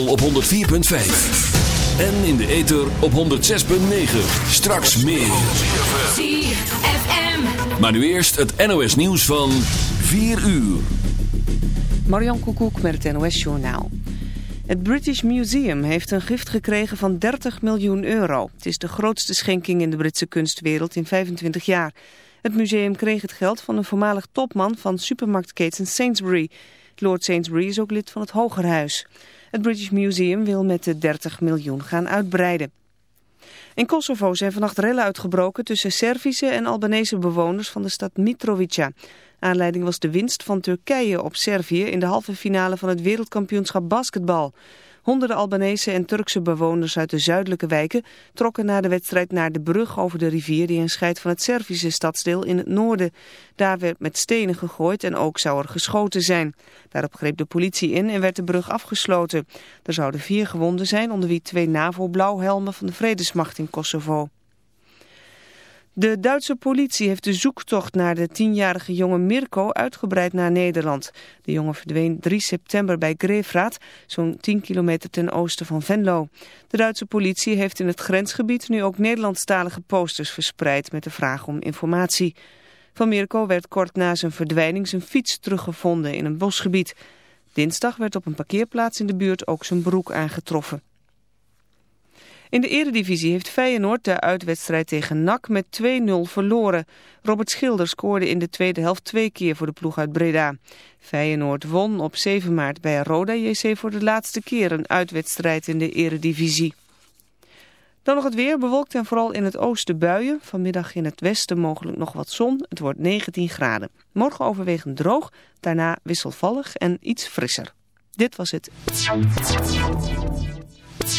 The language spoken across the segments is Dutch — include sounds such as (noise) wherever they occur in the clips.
kabel op 104.5. En in de ether op 106.9. Straks meer. Maar nu eerst het NOS nieuws van 4 uur. Marion Koekoek met het NOS Journaal. Het British Museum heeft een gift gekregen van 30 miljoen euro. Het is de grootste schenking in de Britse kunstwereld in 25 jaar. Het museum kreeg het geld van een voormalig topman van supermarktketen Sainsbury. Lord Sainsbury is ook lid van het Hogerhuis. Het British Museum wil met de 30 miljoen gaan uitbreiden. In Kosovo zijn vannacht rellen uitgebroken tussen Servische en Albanese bewoners van de stad Mitrovica. Aanleiding was de winst van Turkije op Servië in de halve finale van het wereldkampioenschap basketbal. Honderden Albanese en Turkse bewoners uit de zuidelijke wijken trokken na de wedstrijd naar de brug over de rivier die hen scheidt van het Servische stadsdeel in het noorden. Daar werd met stenen gegooid en ook zou er geschoten zijn. Daarop greep de politie in en werd de brug afgesloten. Er zouden vier gewonden zijn, onder wie twee NAVO-blauwhelmen van de vredesmacht in Kosovo. De Duitse politie heeft de zoektocht naar de tienjarige jongen Mirko uitgebreid naar Nederland. De jongen verdween 3 september bij Greefraad, zo'n 10 kilometer ten oosten van Venlo. De Duitse politie heeft in het grensgebied nu ook Nederlandstalige posters verspreid met de vraag om informatie. Van Mirko werd kort na zijn verdwijning zijn fiets teruggevonden in een bosgebied. Dinsdag werd op een parkeerplaats in de buurt ook zijn broek aangetroffen. In de eredivisie heeft Feyenoord de uitwedstrijd tegen NAC met 2-0 verloren. Robert Schilder scoorde in de tweede helft twee keer voor de ploeg uit Breda. Feyenoord won op 7 maart bij Roda JC voor de laatste keer een uitwedstrijd in de eredivisie. Dan nog het weer, bewolkt en vooral in het oosten buien. Vanmiddag in het westen mogelijk nog wat zon. Het wordt 19 graden. Morgen overwegend droog, daarna wisselvallig en iets frisser. Dit was het.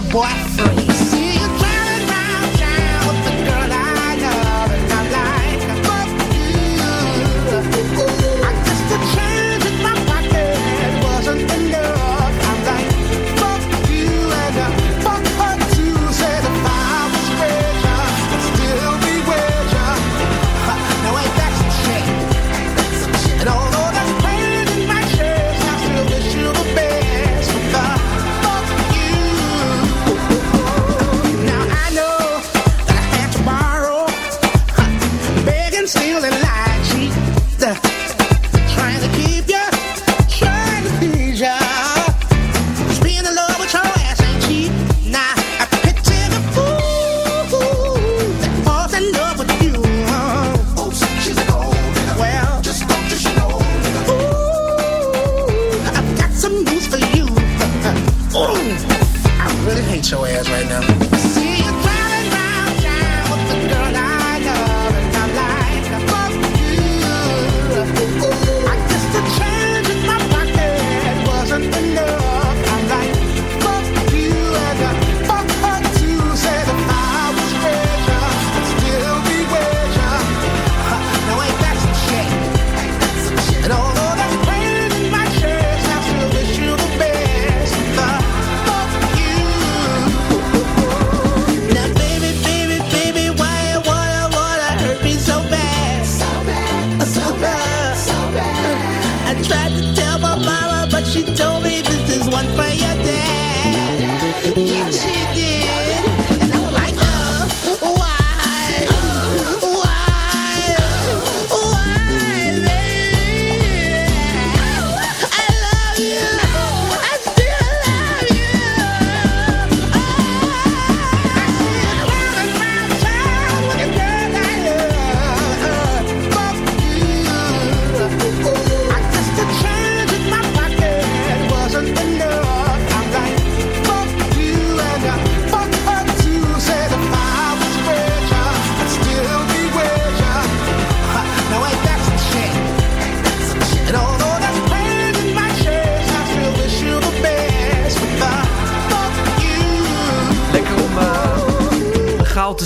your boyfriend.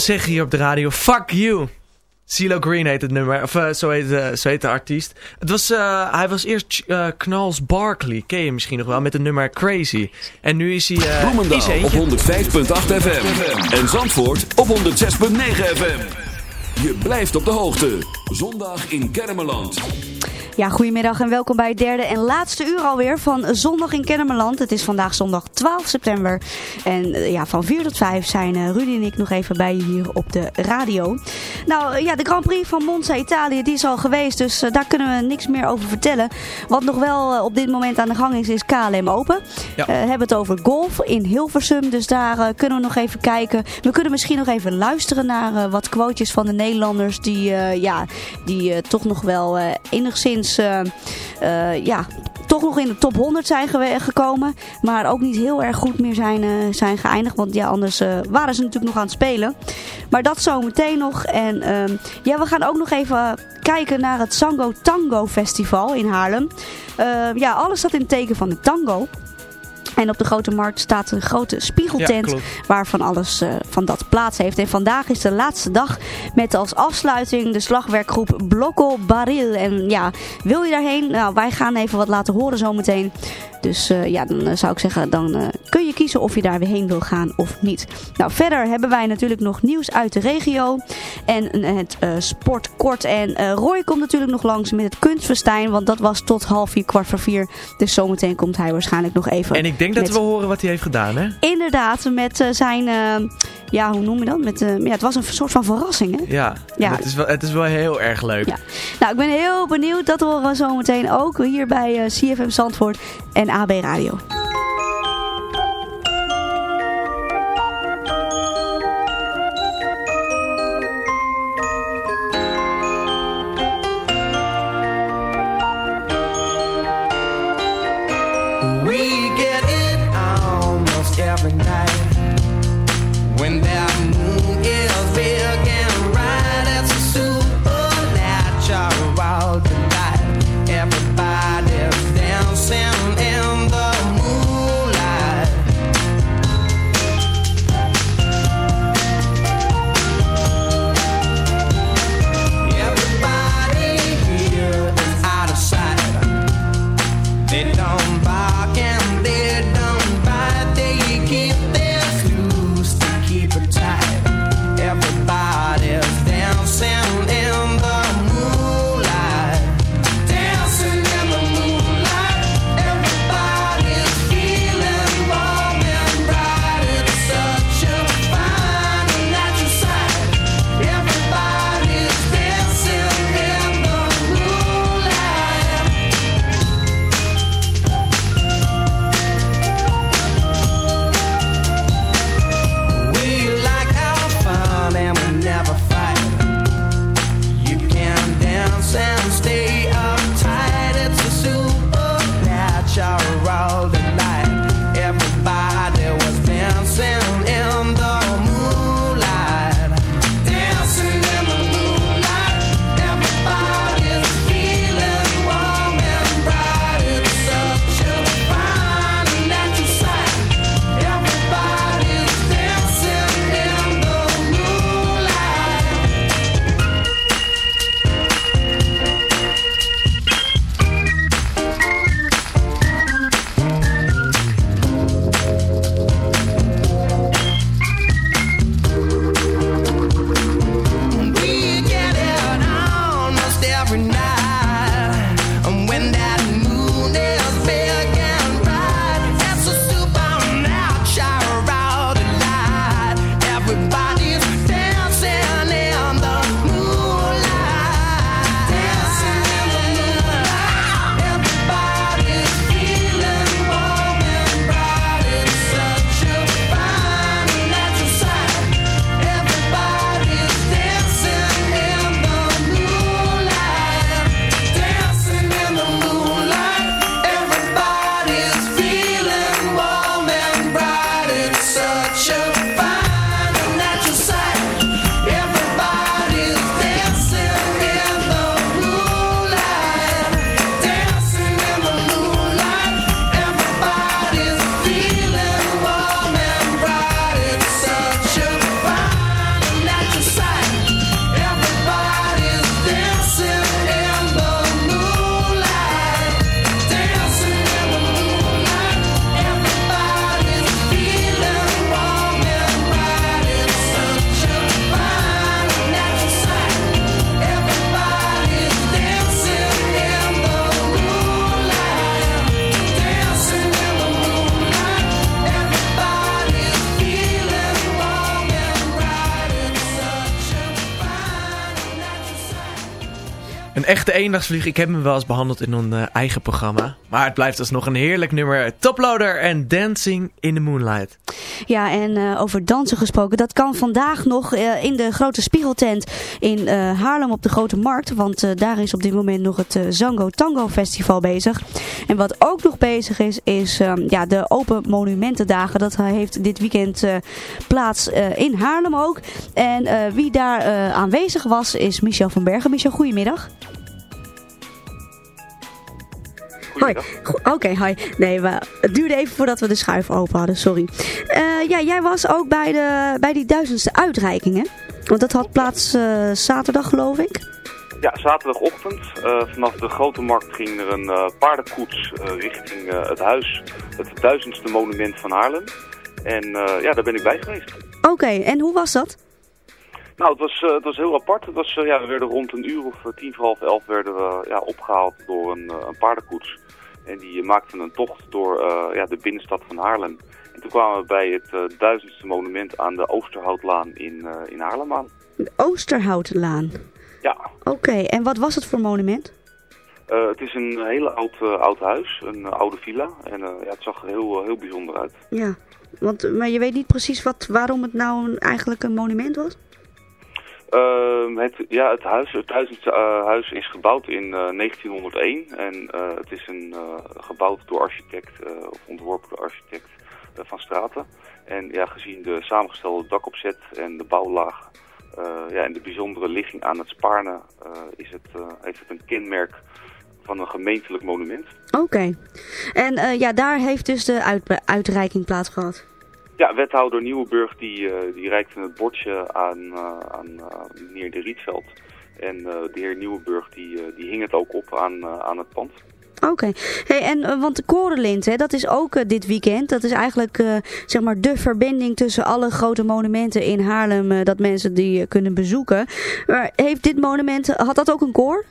Zeggen hier op de radio. Fuck you. CeeLo Green heet het nummer. Of eh, zo, heet, eh, zo heet de artiest. Het was, eh, hij was eerst Knals Barkley. Ken je misschien nog wel. Met het nummer Crazy. En nu is hij... eh is Bloemendaal op eentje. 105.8 FM. En Zandvoort op 106.9 FM. Je blijft op de hoogte. Zondag in Kermeland. Ja, goedemiddag en welkom bij het derde en laatste uur alweer van Zondag in Kennemerland. Het is vandaag zondag 12 september. En eh, ja, van 4 tot 5 zijn eh, Rudy en ik nog even bij je hier op de radio. Nou eh, ja, de Grand Prix van Monza Italië, die is al geweest. Dus daar kunnen we niks meer over vertellen. Wat nog wel op dit moment aan de gang is, is KLM Open. Ja. We hebben het over golf in Hilversum. Dus daar kunnen we nog even kijken. We kunnen misschien nog even luisteren naar wat quotejes van de Nederlanders. Die, ja, die toch nog wel enigszins... eh, eh, ja, toch nog in de top 100 zijn gekomen. Maar ook niet heel erg goed meer zijn, eh, zijn geëindigd. Want ja, anders waren ze natuurlijk nog aan het spelen. Maar dat zometeen nog. En ehm, ja, we gaan ook nog even kijken naar het Sango Tango Festival in Haarlem. Eh, ja, alles staat in het teken van de tango. En op de Grote Markt staat een grote spiegeltent waarvan alles eh, van dat plaats heeft. En vandaag is de laatste dag met als afsluiting de slagwerkgroep Blocco Baril. En ja, wil je daarheen? Nou, wij gaan even wat laten horen zometeen. Dus eh, ja, dan eh, zou ik zeggen, dan eh, kun je kiezen of je daar weer heen wil gaan of niet. Nou, verder hebben wij natuurlijk nog nieuws uit de regio. En het sportkort. En Roy komt natuurlijk nog langs met het kunstfestijn. Want dat was tot half vier, kwart voor vier. Dus zometeen komt hij waarschijnlijk nog even. En ik denk dat we horen wat hij heeft gedaan, hè? Inderdaad, met zijn, ja, hoe noem je dat? Met, ja, het was een soort van verrassing, hè? Ja, Ja. Het, is wel, het is wel heel erg leuk. Ja. Nou, ik ben heel benieuwd. Dat horen we zometeen ook hier bij CFM Zandvoort en AB Radio. Een echte eendagsvlieg, ik heb hem wel eens behandeld in een eh, eigen programma. Maar het blijft alsnog een heerlijk nummer. Toploader en Dancing in the Moonlight. Ja, en eh, over dansen gesproken, dat kan vandaag nog eh, in de grote spiegeltent in Haarlem op de Grote Markt. Want daar is op dit moment nog het Zango Tango Festival bezig. En wat ook nog bezig is, is ehm, ja, de Open Monumentendagen. Dat heeft dit weekend plaats in Haarlem ook. En wie daar aanwezig was, is Michel van Bergen. Michel, goedemiddag. Hoi. Oké, hi. Nee, we, het duurde even voordat we de schuif open hadden, sorry. Eh, ja, jij was ook bij, de, bij die duizendste uitreiking, hè? Want dat had plaats eh, zaterdag, geloof ik. Ja, zaterdagochtend eh, vanaf de Grote Markt ging er een paardenkoets richting het huis, het duizendste monument van Haarlem. En ja, daar ben ik bij geweest. Oké, en hoe was dat? Nou, het was, het was heel apart. Het was, ja, we werden rond een uur of tien voor half elf werden we ja, opgehaald door een, een paardenkoets. En die maakten een tocht door eh, ja, de binnenstad van Haarlem. En toen kwamen we bij het eh, duizendste monument aan de Oosterhoutlaan in, eh, in Haarlem aan. De Oosterhoutlaan. Ja, Oké, en wat was het voor monument? Het is een hele oud, oud huis, een oude villa. En ja, het zag er heel, heel bijzonder uit. Ja, want, maar je weet niet precies wat, waarom het nou een, eigenlijk een monument was? Ehm, het, ja, het huis, het duizendste eh, huis is gebouwd in eh, 1901. En eh, het is een, eh, gebouwd door architect, eh, of ontworpen door architect eh, van Straten. En ja, gezien de samengestelde dakopzet en de bouwlaag eh, ja, en de bijzondere ligging aan het Spaarne, eh, is het, eh, heeft het een kenmerk van een gemeentelijk monument. Oké. En eh, ja, daar heeft dus de uit, uitreiking plaatsgehad. Ja, wethouder Nieuwenburg die, eh, die reikte het bordje aan, eh, aan eh, meneer De Rietveld. En de heer Nieuwenburg die, die hing het ook op aan, aan het pand. Oké. Hey, en want de Korenlint, hè, dat is ook dit weekend. Dat is eigenlijk eh, zeg maar de verbinding tussen alle grote monumenten in Haarlem. dat mensen die kunnen bezoeken. Maar heeft dit monument, had dat ook een koor?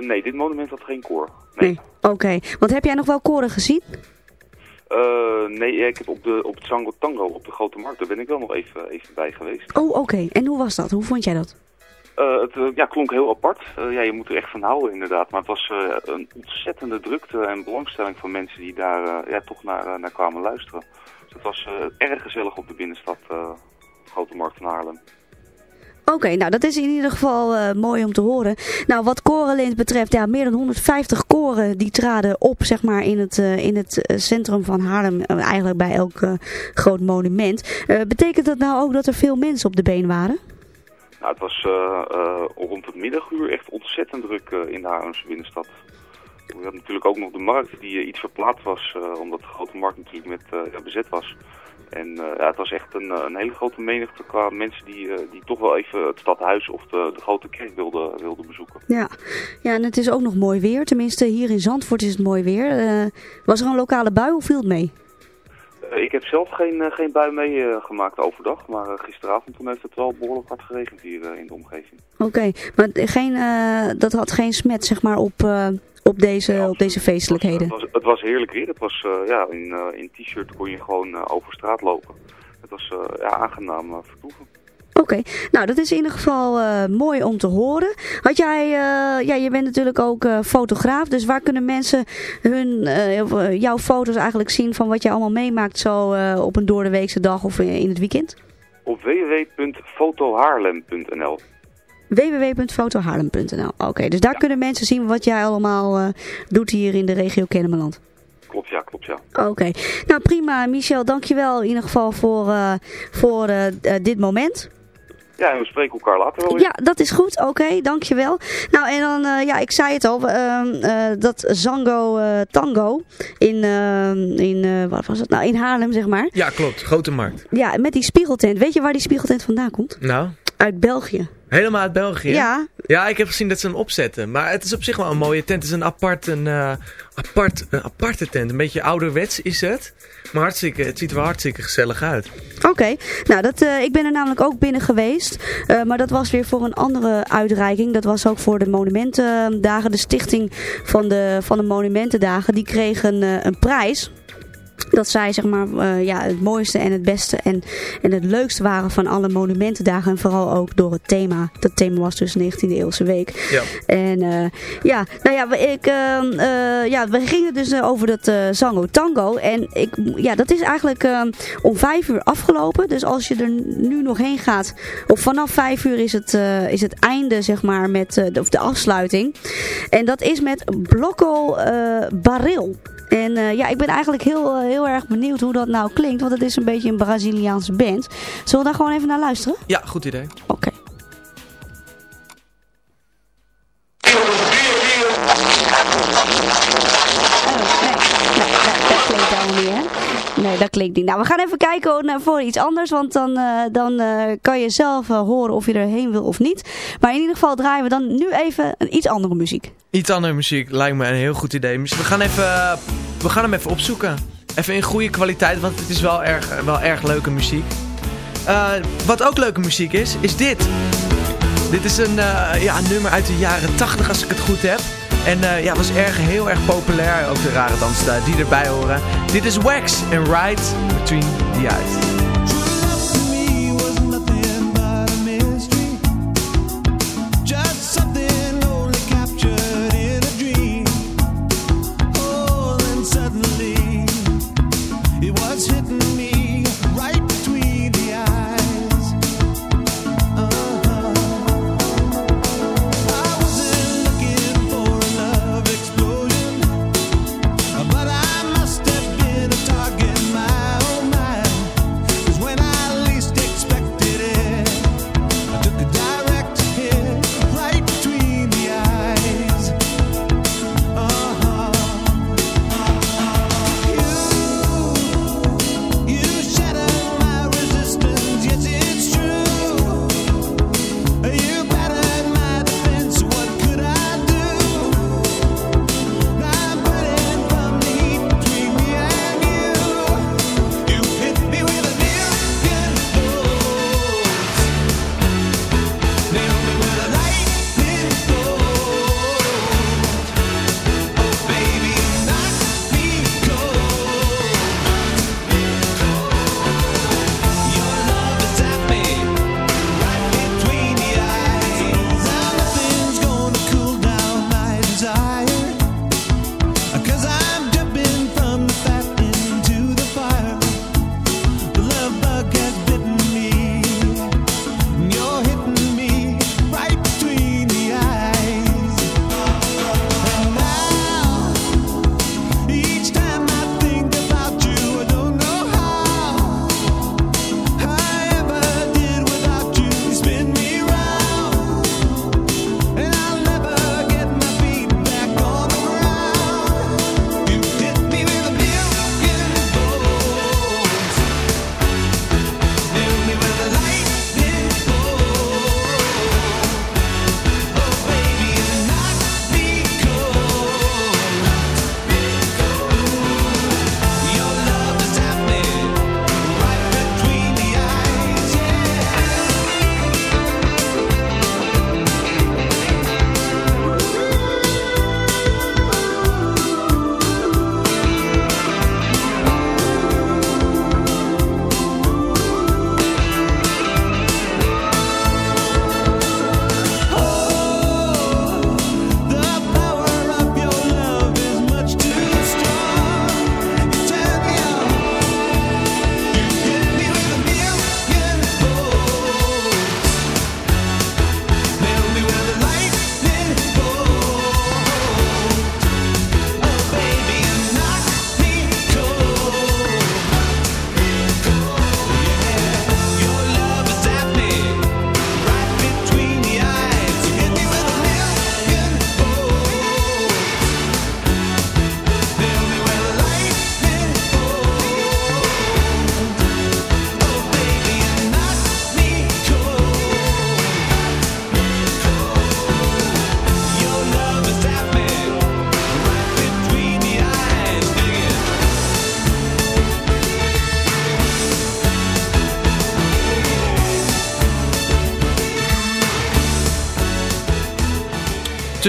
Nee, dit monument had geen koor. Nee. Oké. Want heb jij nog wel koren gezien? Eh, nee, ik heb op, de, op het Zango Tango op de Grote Markt, daar ben ik wel nog even, even bij geweest. Oh, oké. En hoe was dat? Hoe vond jij dat? Eh, het eh, ja, klonk heel apart. Ja, je moet er echt van houden inderdaad. Maar het was een ontzettende drukte en belangstelling van mensen die daar ja, toch naar, naar kwamen luisteren. Dus het was erg gezellig op de binnenstad Grote Markt van Haarlem. Oké, nou dat is in ieder geval eh, mooi om te horen. Nou, wat Korenlint betreft, ja, meer dan 150 koren die traden op, zeg maar, in het, eh, in het eh, centrum van Haarlem. eigenlijk bij elk groot monument. Betekent dat nou ook dat er veel mensen op de been waren? Nou, het was rond het middaguur echt ontzettend druk in de Haarlemse binnenstad. We hadden natuurlijk ook nog de markt die iets verplaatst was, omdat de grote markt natuurlijk met, bezet was. En eh, ja, het was echt een, eh, een hele grote menigte qua mensen die, eh, die toch wel even het stadhuis of de, de grote kerk wilden, wilden bezoeken. Ja. ja, en het is ook nog mooi weer. Tenminste, hier in Zandvoort is het mooi weer. Was er een lokale bui of viel het mee? Eh, ik heb zelf geen, eh, geen bui meegemaakt overdag, maar eh, gisteravond toen heeft het wel behoorlijk hard geregend hier eh, in de omgeving. Oké, maar geen, eh, dat had geen smet, zeg maar, op, eh, op, deze, op deze feestelijkheden? Het was, het was heerlijk weer. Het was, eh, ja, in, eh, in t-shirt kon je gewoon eh, over straat lopen. Het was eh, ja, aangenaam eh, vertoeven. Oké, nou dat is in ieder geval eh, mooi om te horen. Had jij, eh, ja, je bent natuurlijk ook eh, fotograaf, dus waar kunnen mensen hun, jouw foto's eigenlijk zien van wat je allemaal meemaakt zo op een doordeweekse dag of in het weekend? Op www.fotohaarlem.nl www.fotohaarlem.nl Oké, dus daar kunnen mensen zien wat jij allemaal doet hier in de regio Kennemerland. klopt ja, klopt ja. Oké. Nou prima, Michel. Dankjewel in ieder geval voor, voor dit moment. Ja, en we spreken elkaar later wel weer. Ja, dat is goed. Oké, dankjewel. Nou, en dan, eh, ja, ik zei het al, ehm, eh, dat Zango eh, Tango in, ehm, in eh, wat was het nou, in Haarlem, zeg maar. Ja, klopt. Grote markt. Ja, met die spiegeltent. Weet je waar die spiegeltent vandaan komt? Nou, Uit België. Helemaal uit België. Ja, Ja, ik heb gezien dat ze hem opzetten. Maar het is op zich wel een mooie tent. Het is een, apart, een, eh, apart, een aparte tent. Een beetje ouderwets is het. Maar hartstikke, het ziet er wel hartstikke gezellig uit. Oké, nou dat, eh, ik ben er namelijk ook binnen geweest. Eh, maar dat was weer voor een andere uitreiking. Dat was ook voor de Monumentendagen. De stichting van de, van de Monumentendagen. Die kreeg een, een prijs. Dat zij zeg maar eh, ja, het mooiste en het beste en, en het leukste waren van alle monumentendagen. En vooral ook door het thema. Dat thema was dus 19e eeuwse week. Ja. En eh, ja, nou ja, we- ik, ehm, eh, ja, we gingen dus over dat Zango Tango. En ik, ja, dat is eigenlijk ehm, om vijf uur afgelopen. Dus als je er nu nog heen gaat, of vanaf vijf uur is het, is het einde, zeg maar, met de, of de afsluiting. En dat is met Blocco Baril. En eh, ja, ik ben eigenlijk heel, eh, heel erg benieuwd hoe dat nou klinkt. Want het is een beetje een Braziliaanse band. Zullen we daar gewoon even naar luisteren? Ja, goed idee. Oké. Oh, nee, dat klinkt niet, hè? Nee, dat klinkt niet. Nou, we gaan even kijken naar voor iets anders, want dan, eh, dan eh, kan je zelf eh, horen of je erheen wil of niet. Maar in ieder geval draaien we dan nu even een iets andere muziek. Iets andere muziek lijkt me een heel goed idee. We gaan, even, eh, we gaan hem even opzoeken. Even in goede kwaliteit, want het is wel erg, wel erg leuke muziek. Eh, wat ook leuke muziek is, is dit. Dit is een, eh, ja, nummer uit de jaren 80 als ik het goed heb. En eh, ja, was erg, heel erg populair. Ook de rare dansen die erbij horen. Dit is Wax en Ride Between the Eyes.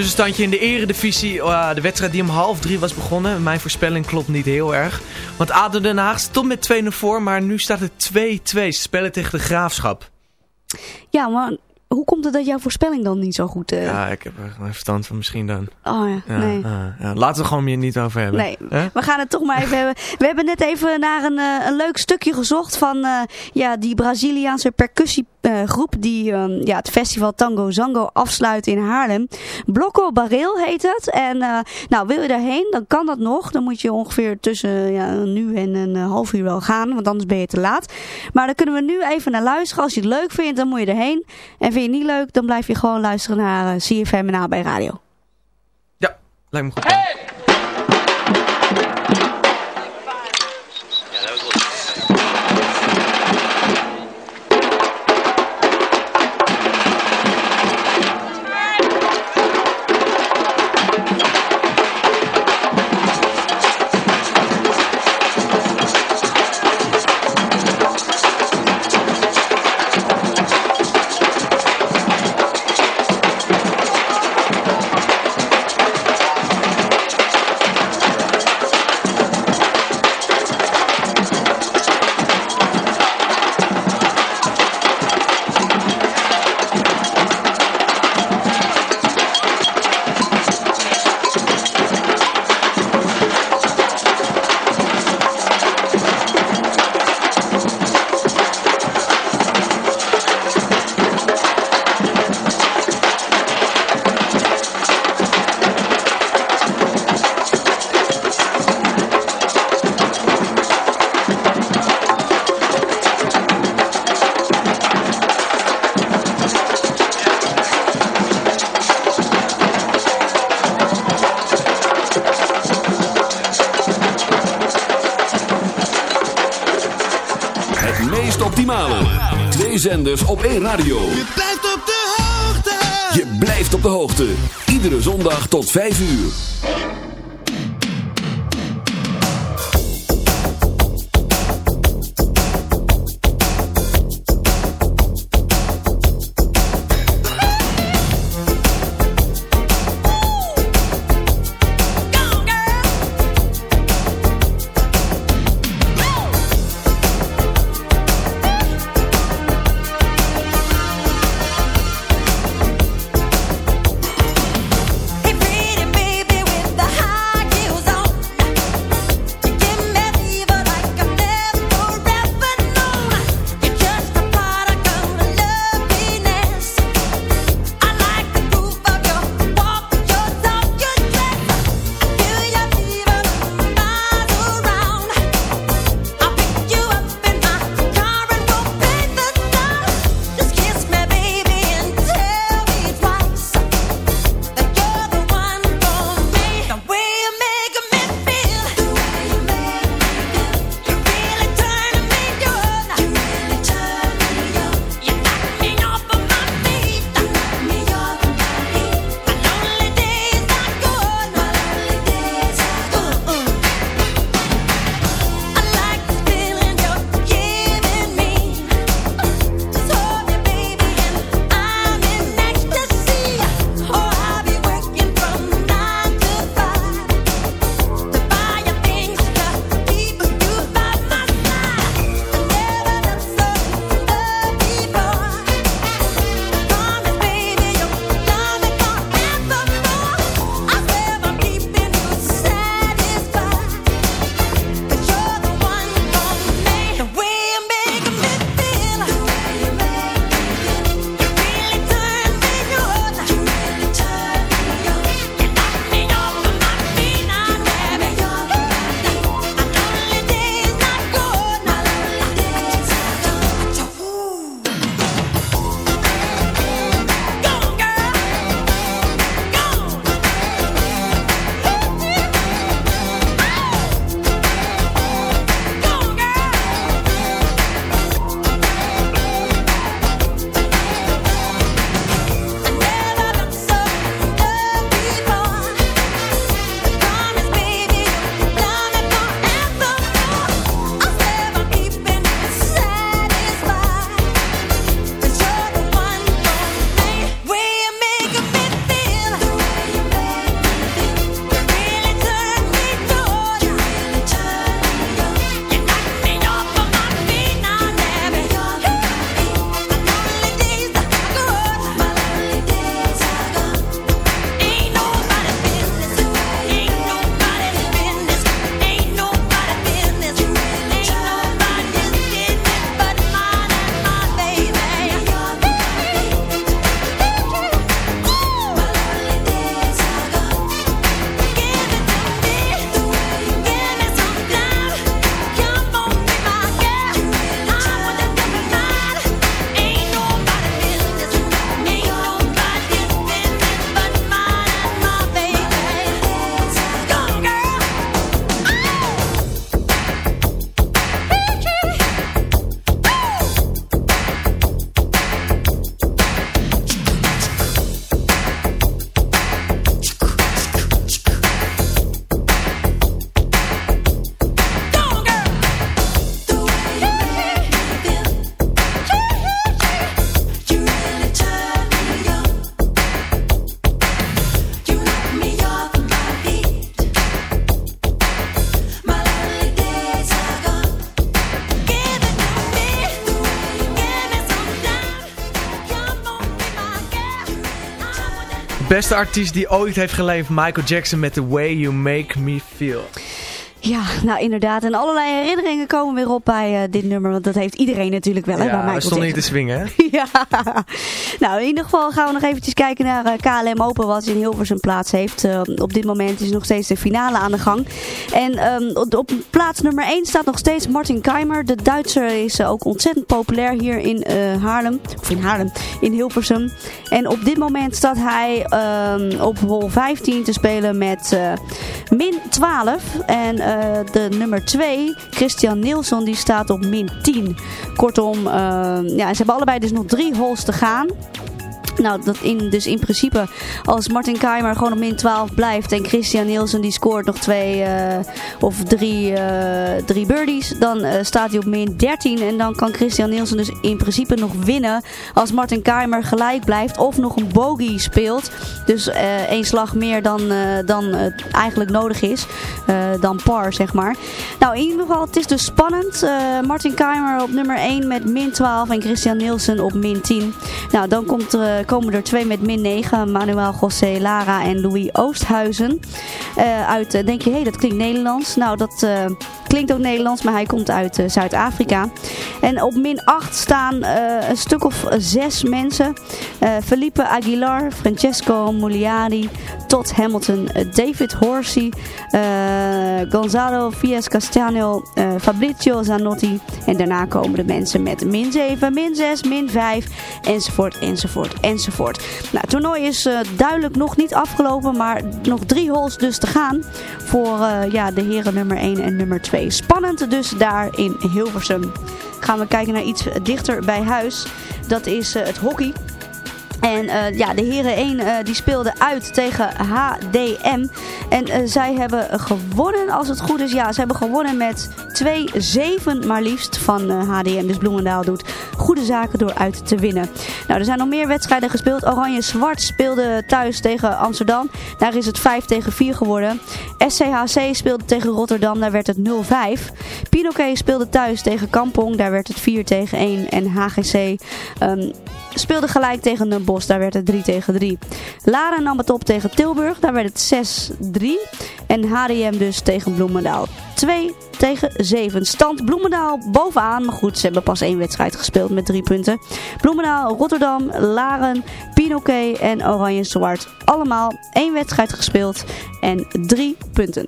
Tussenstandje in de eredivisie. Uh, de wedstrijd die om half drie was begonnen. Mijn voorspelling klopt niet heel erg. Want ADO Den Haag stond met 2-0 voor. Maar nu staat het 2-2. Ze spelen tegen de Graafschap. Ja, maar hoe komt het dat jouw voorspelling dan niet zo goed... Uh... Ja, ik heb er gewoon verstand van misschien dan. Oh ja, ja nee. Ja, ja. Laten we gewoon meer niet over hebben. Nee, we gaan het toch maar even hebben. We hebben net even naar een, uh, een leuk stukje gezocht van uh, ja, die Braziliaanse percussiegroep die um, ja, het festival Tango Zango afsluit in Haarlem. Blocco Barrel heet het. En nou, wil je daarheen, dan kan dat nog. Dan moet je ongeveer tussen ja, nu en een half uur wel gaan, want anders ben je te laat. Maar dan kunnen we nu even naar luisteren. Als je het leuk vindt, dan moet je erheen. En vind je het niet leuk, dan blijf je gewoon luisteren naar uh, CFM en AB Radio. Ja, lijkt me goed. Hey! Tot 5 uur. Beste artiest die ooit heeft geleefd, Michael Jackson met The Way You Make Me Feel. Ja, nou inderdaad. En allerlei herinneringen komen weer op bij eh, dit nummer. Want dat heeft iedereen natuurlijk wel, hè, bij Ja, Michael we stonden niet te Jackson. swingen, hè? (laughs) Ja, nou in ieder geval gaan we nog eventjes kijken naar eh, KLM Open wat in Hilversum plaats heeft. Eh, op dit moment is nog steeds de finale aan de gang. En ehm, op, plaats nummer 1 staat nog steeds Martin Keimer. De Duitser is eh, ook ontzettend populair hier in Haarlem. Of in Haarlem, in Hilversum. En op dit moment staat hij ehm, op hol 15 te spelen met min 12. En de nummer 2, Christian Nielsen, die staat op min 10. Kortom, ehm, ja, ze hebben allebei dus nog drie holes te gaan. Nou, dat in, dus in principe als Martin Keimer gewoon op min 12 blijft en Christian Nielsen die scoort nog twee eh, of drie, eh, drie birdies, dan eh, staat hij op min 13 en dan kan Christian Nielsen dus in principe nog winnen als Martin Keimer gelijk blijft of nog een bogey speelt. Dus één slag meer dan, dan het eigenlijk nodig is, dan par zeg maar. Nou, in ieder geval, het is dus spannend. Martin Keimer op nummer 1 met min 12 en Christian Nielsen op min 10. Nou, dan komt komen er twee met min 9. Manuel José Lara en Louis Oosthuizen. Eh, uit, eh, denk je, hé, hey, dat klinkt Nederlands. Nou, dat eh, klinkt ook Nederlands, maar hij komt uit eh, Zuid-Afrika. En op min 8 staan eh, een stuk of zes mensen. Eh, Felipe Aguilar, Francesco Muliari, Todd Hamilton, eh, David Horsey, eh, Gonzalo Fies Castano, eh, Fabrizio Zanotti. En daarna komen de mensen met min 7, min 6, min 5, enzovoort, enzovoort, enzovoort. Nou, het toernooi is eh, duidelijk nog niet afgelopen, maar nog drie holes dus te gaan voor eh, ja, de heren nummer 1 en nummer 2. Spannend dus daar in Hilversum. Gaan we kijken naar iets dichter bij huis. Dat is eh, het hockey. En eh, ja, de heren 1 eh, die speelde uit tegen HDM. En eh, zij hebben gewonnen, als het goed is. Ja, ze hebben gewonnen met 2-7 maar liefst van HDM. Dus Bloemendaal doet goede zaken door uit te winnen. Nou, er zijn nog meer wedstrijden gespeeld. Oranje-Zwart speelde thuis tegen Amsterdam. Daar is het 5 tegen 4 geworden. SCHC speelde tegen Rotterdam. Daar werd het 0-5. Pinoquet speelde thuis tegen Kampong. Daar werd het 4 tegen 1. En HGC... ehm, speelde gelijk tegen Den Bosch. Daar werd het 3 tegen 3. Lara nam het op tegen Tilburg. Daar werd het 6-3. En HDM dus tegen Bloemendaal. 2 tegen 7. Stand Bloemendaal bovenaan. Maar goed, ze hebben pas één wedstrijd gespeeld met drie punten. Bloemendaal, Rotterdam, Laren, Pinoquet en Oranje Zwart. Allemaal één wedstrijd gespeeld en drie punten.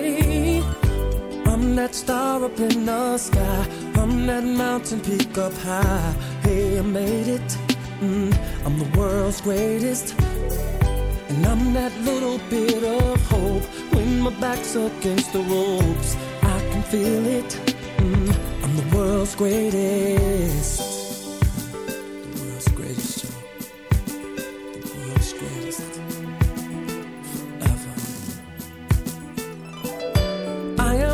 I'm that star up in the sky, I'm that mountain peak up high. Hey, I made it, mm, I'm the world's greatest. And I'm that little bit of hope when my back's against the ropes. I can feel it. Mm, I'm the world's greatest.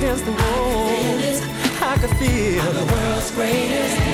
against the wall. I could feel I'm the world's greatest.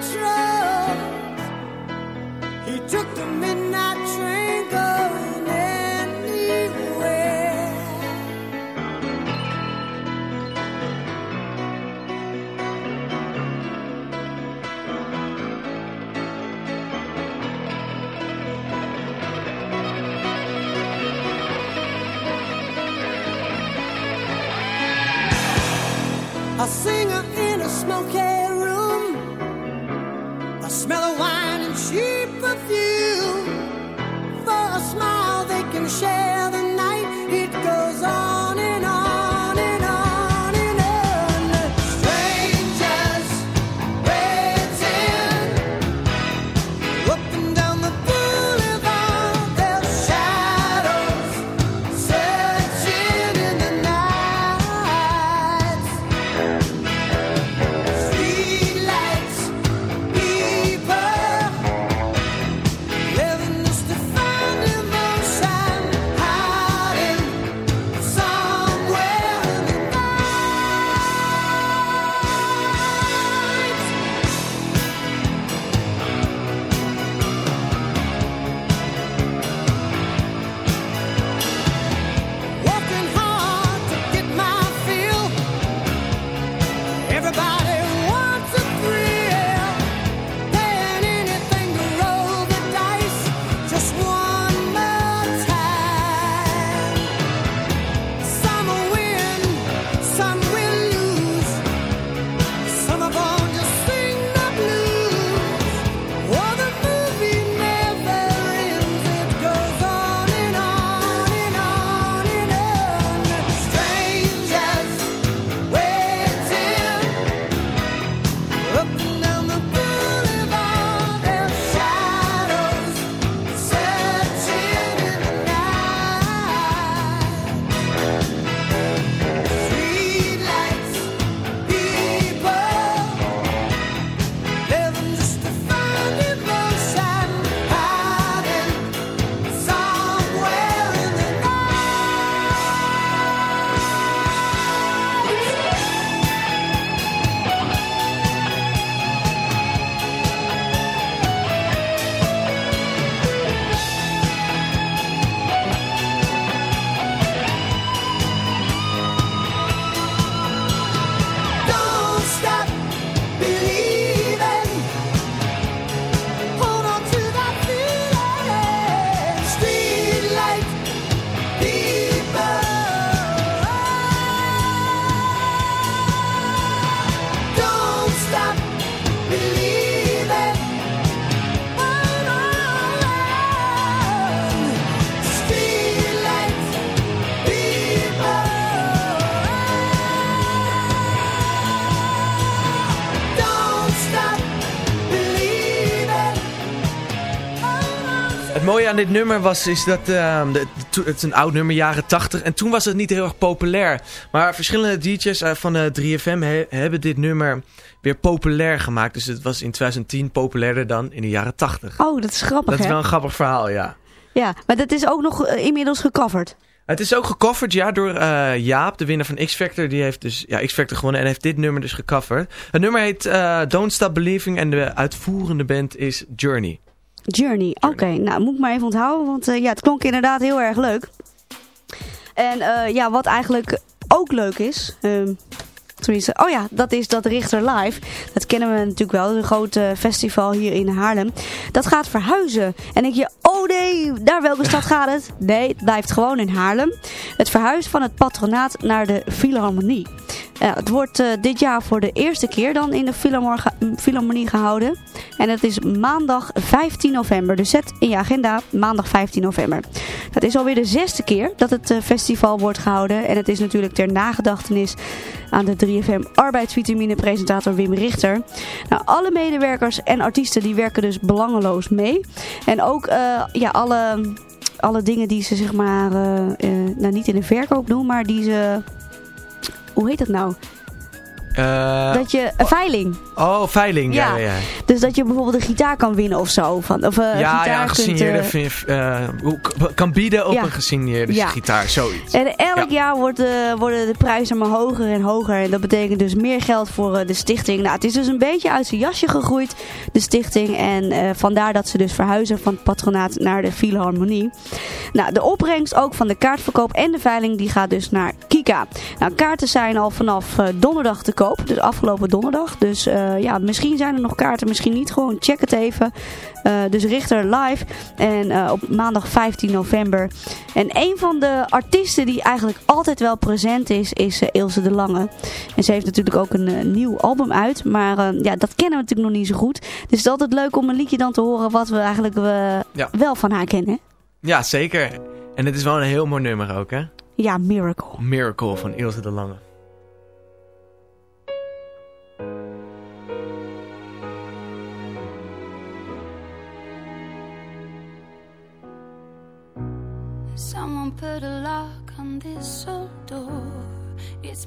try. Aan dit nummer was is dat ehm, het is een oud nummer, jaren 80. En toen was het niet heel erg populair. Maar verschillende DJ's eh, van de 3FM he- hebben dit nummer weer populair gemaakt. Dus het was in 2010 populairder dan in de jaren 80. Oh, dat is grappig Dat is wel een grappig verhaal, ja. Ja, maar dat is ook nog eh, inmiddels gecoverd. Het is ook gecoverd, ja, door eh, Jaap, de winnaar van X-Factor. Die heeft dus ja, X-Factor gewonnen en heeft dit nummer dus gecoverd. Het nummer heet eh, Don't Stop Believing en de uitvoerende band is Journey. Journey. Oké, nou moet ik maar even onthouden, want eh, ja, het klonk inderdaad heel erg leuk. En eh, ja, wat eigenlijk ook leuk is, ehm, tenminste, oh ja, dat is dat Richter Live. Dat kennen we natuurlijk wel, een groot eh, festival hier in Haarlem. Dat gaat verhuizen. En denk je, oh nee, naar welke stad gaat het? Nee, het blijft gewoon in Haarlem. Het verhuist van het patronaat naar de Philharmonie. Het wordt eh, dit jaar voor de eerste keer dan in de Philharmonie gehouden. En het is maandag 15 november. Dus zet in je agenda maandag 15 november. Dat is alweer de zesde keer dat het eh, festival wordt gehouden. En het is natuurlijk ter nagedachtenis aan de 3FM arbeidsvitamine presentator Wim Richter. Nou, alle medewerkers en artiesten die werken dus belangeloos mee. En ook eh, ja, alle, alle dingen die ze zeg maar, nou niet in de verkoop doen, maar die ze... Hoe heet dat nou? Eh, dat je een veiling. oh, veiling, ja. Ja. Dus dat je bijvoorbeeld een gitaar kan winnen of zo. Van, of, ja, gitaar ja, een kunt, gesigneerde eh, vin- eh, hoe- k- kan bieden op Ja. een gesigneerde Ja. gitaar, zoiets. En elk Ja. jaar wordt, eh, worden de prijzen maar hoger en hoger. En dat betekent dus meer geld voor eh, de stichting. Nou, het is dus een beetje uit zijn jasje gegroeid, de stichting. En vandaar dat ze dus verhuizen van het patronaat naar de Philharmonie. Nou, de opbrengst ook van de kaartverkoop en de veiling die gaat dus naar Kika. Nou, kaarten zijn al vanaf donderdag te koop. Dus afgelopen donderdag. Dus eh, ja, misschien zijn er nog kaarten, misschien niet. Gewoon check het even. Eh, dus Richter live. En eh, op maandag 15 november. En een van de artiesten die eigenlijk altijd wel present is, is Ilse de Lange. En ze heeft natuurlijk ook een nieuw album uit. Maar ja, dat kennen we natuurlijk nog niet zo goed. Dus het is altijd leuk om een liedje dan te horen wat we eigenlijk Ja. wel van haar kennen. Ja, zeker. En het is wel een heel mooi nummer ook, hè? Ja, Miracle. Miracle van Ilse de Lange.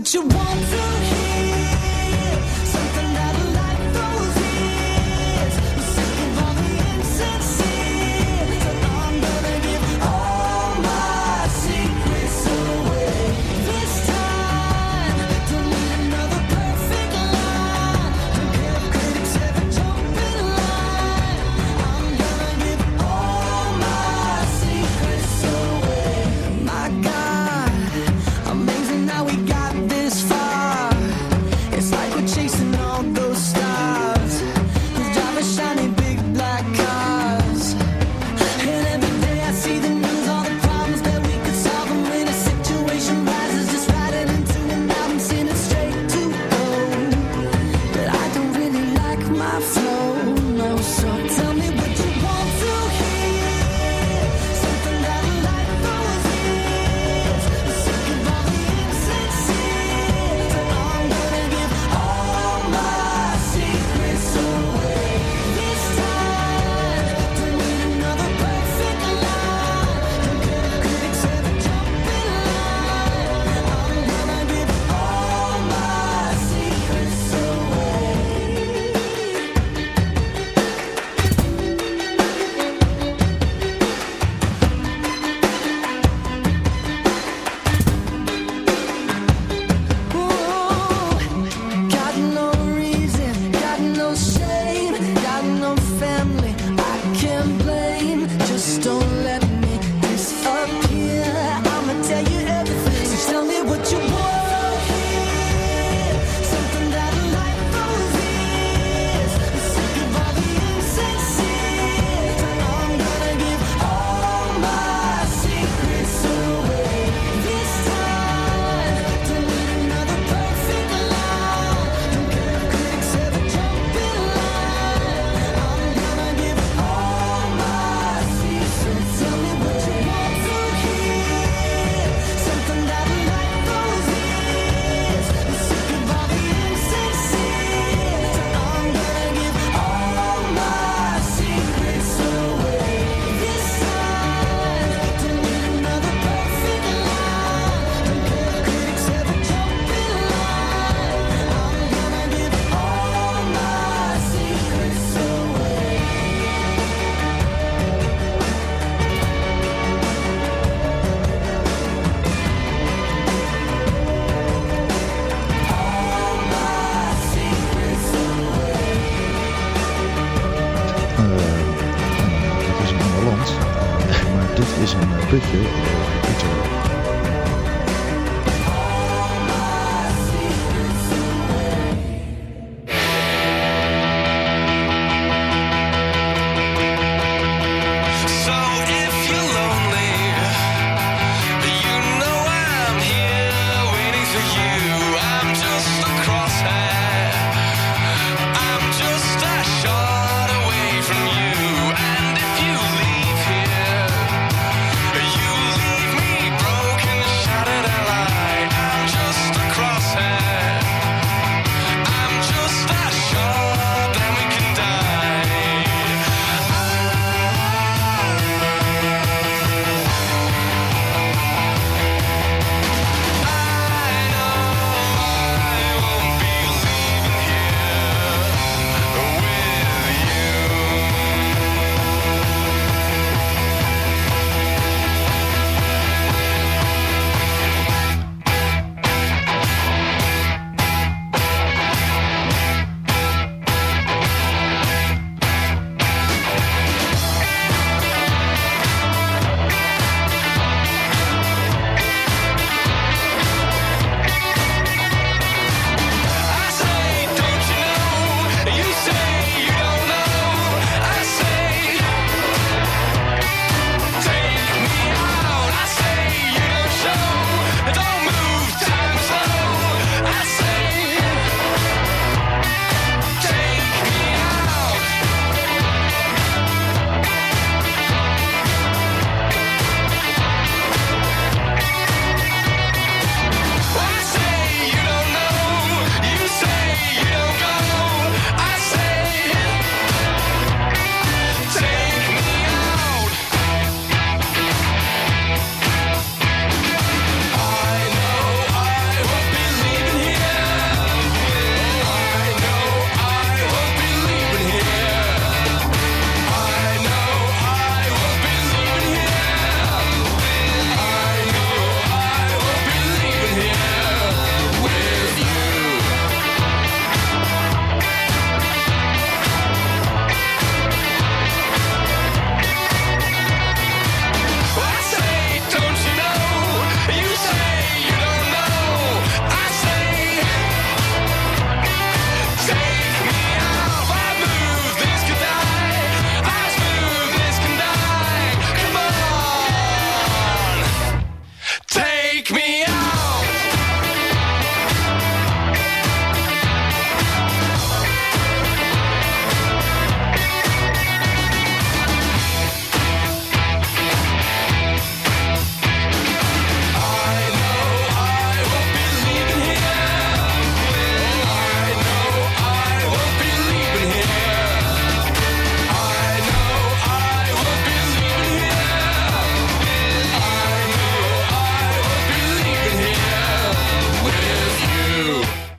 what you want to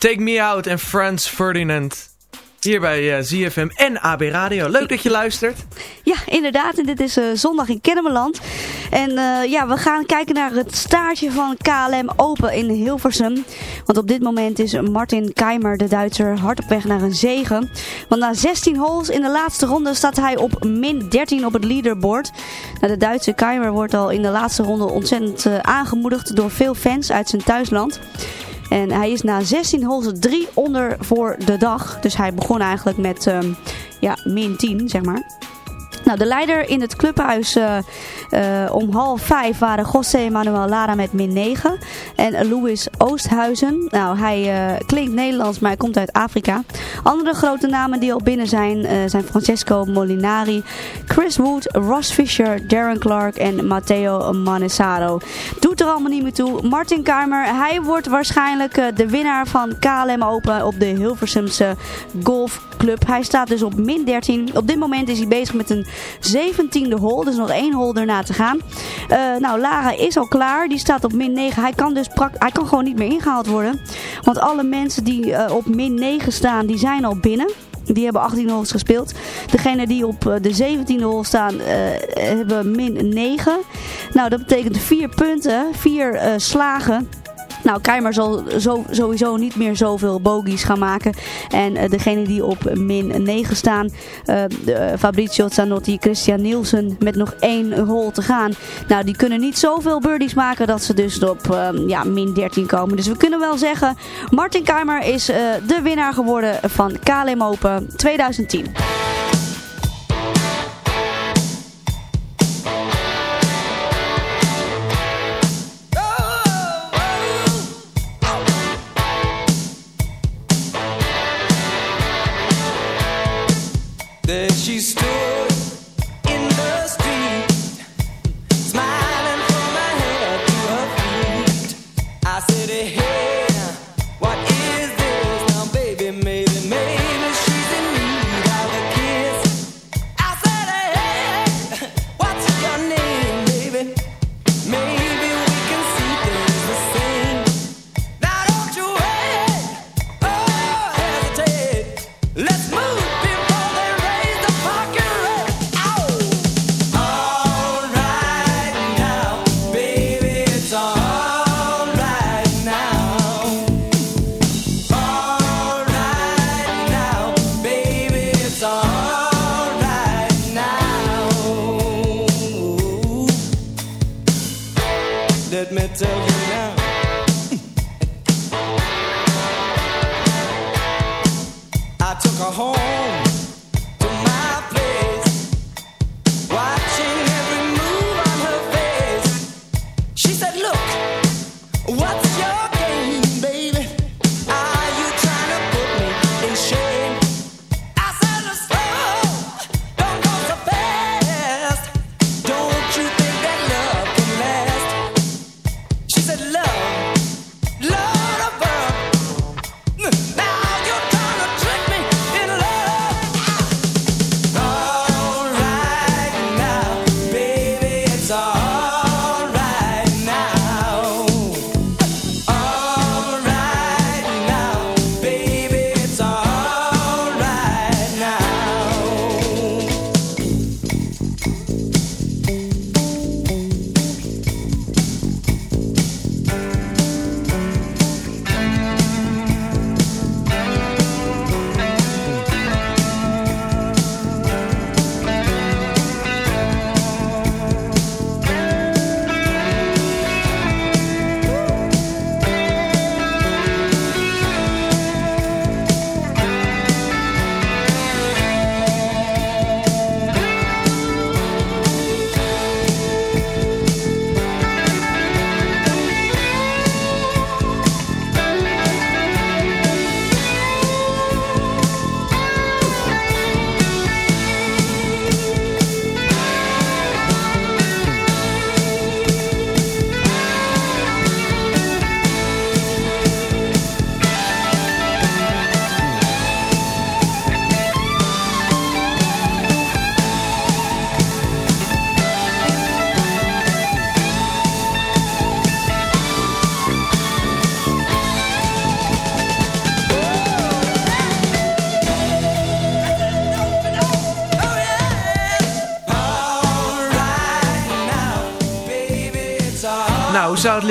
Take Me Out en Frans Ferdinand. Hier bij eh, ZFM en AB Radio. Leuk dat je luistert. Ja, inderdaad. En dit is eh, zondag in Kennemerland. En eh, ja, we gaan kijken naar het staartje van KLM Open in Hilversum. Want op dit moment is Martin Keimer, de Duitser, hard op weg naar een zegen. Want na 16 holes in de laatste ronde staat hij op min 13 op het leaderboard. Nou, de Duitse Keimer wordt al in de laatste ronde ontzettend aangemoedigd door veel fans uit zijn thuisland. En hij is na 16 holes 3 onder voor de dag. Dus hij begon eigenlijk met um, ja, min 10, zeg maar. Nou, de leider in het clubhuis uh, uh, om half vijf waren José Manuel Lara met min 9. En Louis Oosthuizen. Nou, hij uh, klinkt Nederlands, maar hij komt uit Afrika. Andere grote namen die al binnen zijn, zijn Francesco Molinari, Chris Wood, Ross Fisher, Darren Clark en Matteo Manesaro. Doet er allemaal niet meer toe. Martin Kamer, hij wordt waarschijnlijk de winnaar van KLM Open op de Hilversumse Golfclub. Hij staat dus op min 13. Op dit moment is hij bezig met een 17e hole. Dus nog één hole erna te gaan. Uh, nou, Lara is al klaar. Die staat op min 9. Hij kan dus hij kan gewoon niet meer ingehaald worden. Want alle mensen die uh, op min 9 staan, die zijn al binnen. Die hebben 18 holes gespeeld. Degene die op uh, de 17e hole staan, hebben min 9. Nou, dat betekent 4 punten, 4 slagen. Nou, Keimer zal zo, sowieso niet meer zoveel bogies gaan maken. En uh, degene die op min 9 staan, uh, Fabrizio Zanotti, Christian Nielsen met nog één hole te gaan. Nou, die kunnen niet zoveel birdies maken dat ze dus op ja, min 13 komen. Dus we kunnen wel zeggen, Martin Keimer is de winnaar geworden van KLM Open 2010.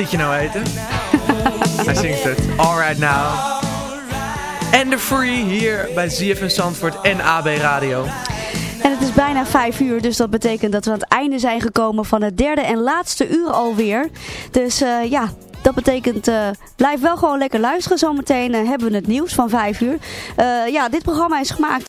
Liedje nou heten? (laughs) Hij zingt het. Alright now. En de Free hier bij ZFM Zandvoort en AB Radio. En het is bijna vijf uur, dus dat betekent dat we aan het einde zijn gekomen van het derde en laatste uur alweer. Dus eh, ja, dat betekent, eh, blijf wel gewoon lekker luisteren. Zometeen hebben we het nieuws van vijf uur. Eh, ja, dit programma is gemaakt